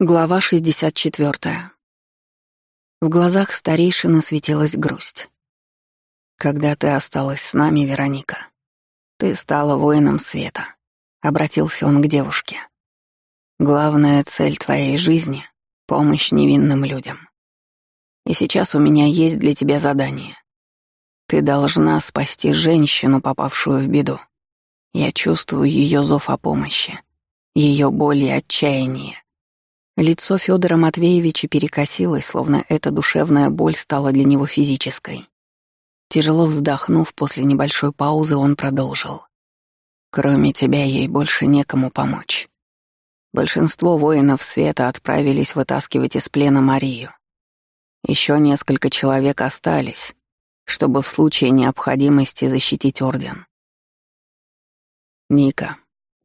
Глава 64. В глазах старейшины светилась грусть. «Когда ты осталась с нами, Вероника, ты стала воином света», — обратился он к девушке. «Главная цель твоей жизни — помощь невинным людям. И сейчас у меня есть для тебя задание. Ты должна спасти женщину, попавшую в беду. Я чувствую ее зов о помощи, ее боль и отчаяние. Лицо Федора Матвеевича перекосилось, словно эта душевная боль стала для него физической. Тяжело вздохнув после небольшой паузы, он продолжил. «Кроме тебя ей больше некому помочь. Большинство воинов света отправились вытаскивать из плена Марию. Еще несколько человек остались, чтобы в случае необходимости защитить Орден. Ника,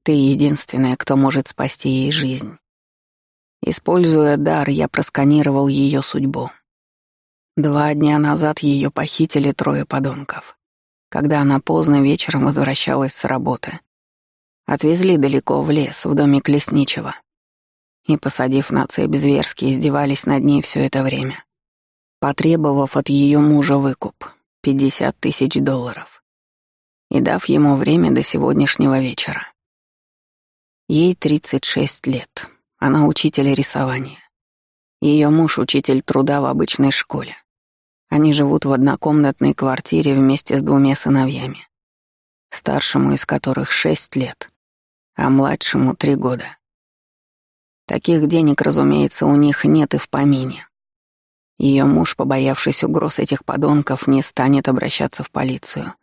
ты единственная, кто может спасти ей жизнь. Используя дар, я просканировал ее судьбу. Два дня назад ее похитили трое подонков, когда она поздно вечером возвращалась с работы. Отвезли далеко в лес, в домик лесничего. И, посадив на цепь, зверски издевались над ней все это время, потребовав от ее мужа выкуп — 50 тысяч долларов. И дав ему время до сегодняшнего вечера. Ей 36 лет. Она учитель рисования. Ее муж — учитель труда в обычной школе. Они живут в однокомнатной квартире вместе с двумя сыновьями, старшему из которых шесть лет, а младшему — три года. Таких денег, разумеется, у них нет и в помине. Ее муж, побоявшись угроз этих подонков, не станет обращаться в полицию.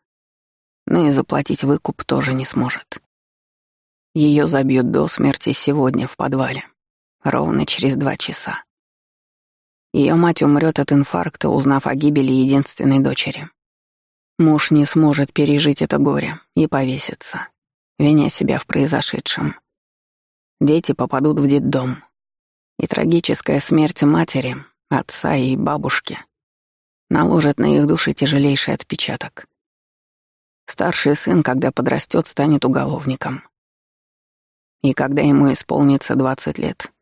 Но и заплатить выкуп тоже не сможет. Ее забьют до смерти сегодня в подвале, ровно через два часа. Ее мать умрет от инфаркта, узнав о гибели единственной дочери. Муж не сможет пережить это горе и повесится, виня себя в произошедшем. Дети попадут в детдом. И трагическая смерть матери, отца и бабушки наложит на их души тяжелейший отпечаток. Старший сын, когда подрастет, станет уголовником. И когда ему исполнится 20 лет,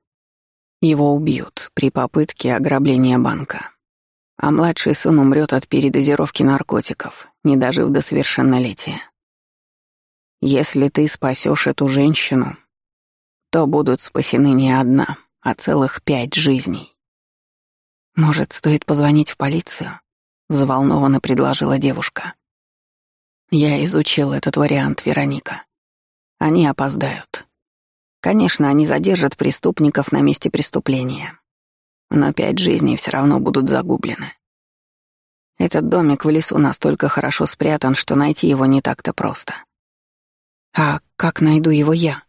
его убьют при попытке ограбления банка. А младший сын умрет от передозировки наркотиков, не дожив до совершеннолетия. Если ты спасешь эту женщину, то будут спасены не одна, а целых пять жизней. «Может, стоит позвонить в полицию?» — взволнованно предложила девушка. «Я изучил этот вариант, Вероника. Они опоздают. Конечно, они задержат преступников на месте преступления. Но пять жизней все равно будут загублены. Этот домик в лесу настолько хорошо спрятан, что найти его не так-то просто. А как найду его я?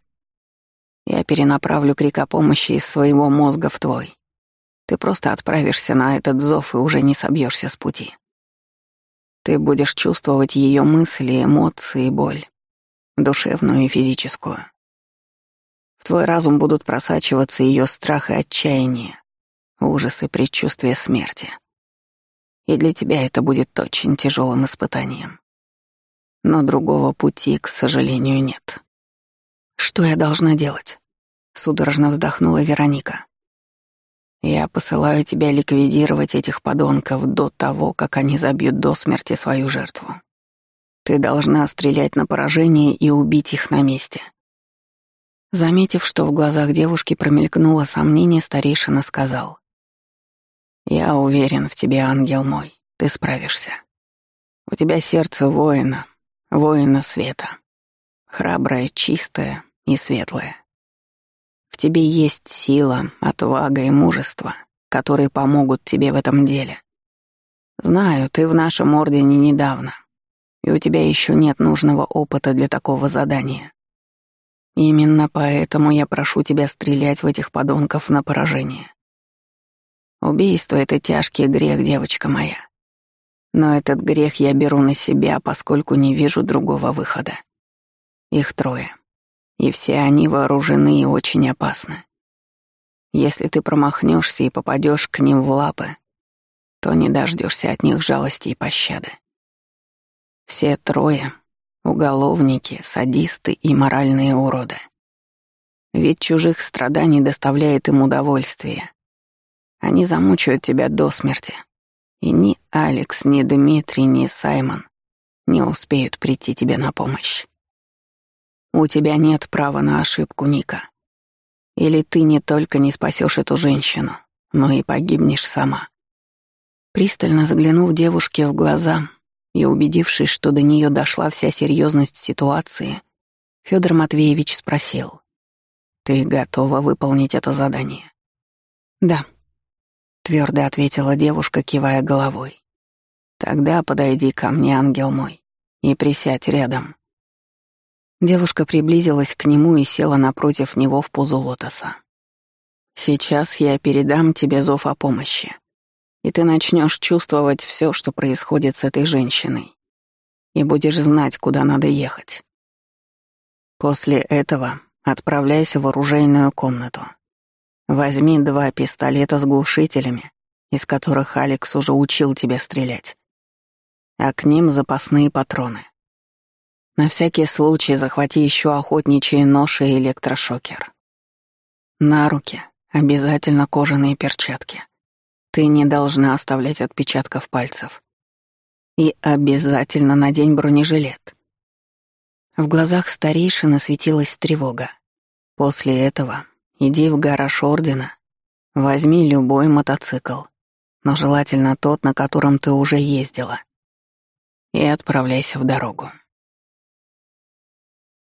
Я перенаправлю крик о помощи из своего мозга в твой. Ты просто отправишься на этот зов и уже не собьешься с пути. Ты будешь чувствовать ее мысли, эмоции боль, душевную и физическую твой разум будут просачиваться ее страх и отчаяние, ужас и предчувствие смерти. И для тебя это будет очень тяжелым испытанием. Но другого пути, к сожалению, нет. Что я должна делать? Судорожно вздохнула Вероника. Я посылаю тебя ликвидировать этих подонков до того, как они забьют до смерти свою жертву. Ты должна стрелять на поражение и убить их на месте. Заметив, что в глазах девушки промелькнуло сомнение, старейшина сказал. «Я уверен в тебе, ангел мой, ты справишься. У тебя сердце воина, воина света. Храброе, чистое и светлое. В тебе есть сила, отвага и мужество, которые помогут тебе в этом деле. Знаю, ты в нашем ордене недавно, и у тебя еще нет нужного опыта для такого задания. Именно поэтому я прошу тебя стрелять в этих подонков на поражение. Убийство — это тяжкий грех, девочка моя. Но этот грех я беру на себя, поскольку не вижу другого выхода. Их трое. И все они вооружены и очень опасны. Если ты промахнешься и попадешь к ним в лапы, то не дождешься от них жалости и пощады. Все трое Уголовники, садисты и моральные уроды. Ведь чужих страданий доставляет им удовольствие. Они замучают тебя до смерти. И ни Алекс, ни Дмитрий, ни Саймон не успеют прийти тебе на помощь. У тебя нет права на ошибку, Ника. Или ты не только не спасешь эту женщину, но и погибнешь сама. Пристально заглянув девушке в глаза и убедившись, что до нее дошла вся серьезность ситуации, Федор Матвеевич спросил. «Ты готова выполнить это задание?» «Да», — твердо ответила девушка, кивая головой. «Тогда подойди ко мне, ангел мой, и присядь рядом». Девушка приблизилась к нему и села напротив него в позу лотоса. «Сейчас я передам тебе зов о помощи, и ты начнешь чувствовать все, что происходит с этой женщиной, и будешь знать, куда надо ехать. После этого отправляйся в оружейную комнату. Возьми два пистолета с глушителями, из которых Алекс уже учил тебя стрелять. А к ним запасные патроны. На всякий случай захвати еще охотничьи нож и электрошокер. На руки обязательно кожаные перчатки. Ты не должна оставлять отпечатков пальцев. И обязательно надень бронежилет. В глазах старейшины светилась тревога. После этого иди в гараж Ордена, возьми любой мотоцикл, но желательно тот, на котором ты уже ездила, и отправляйся в дорогу.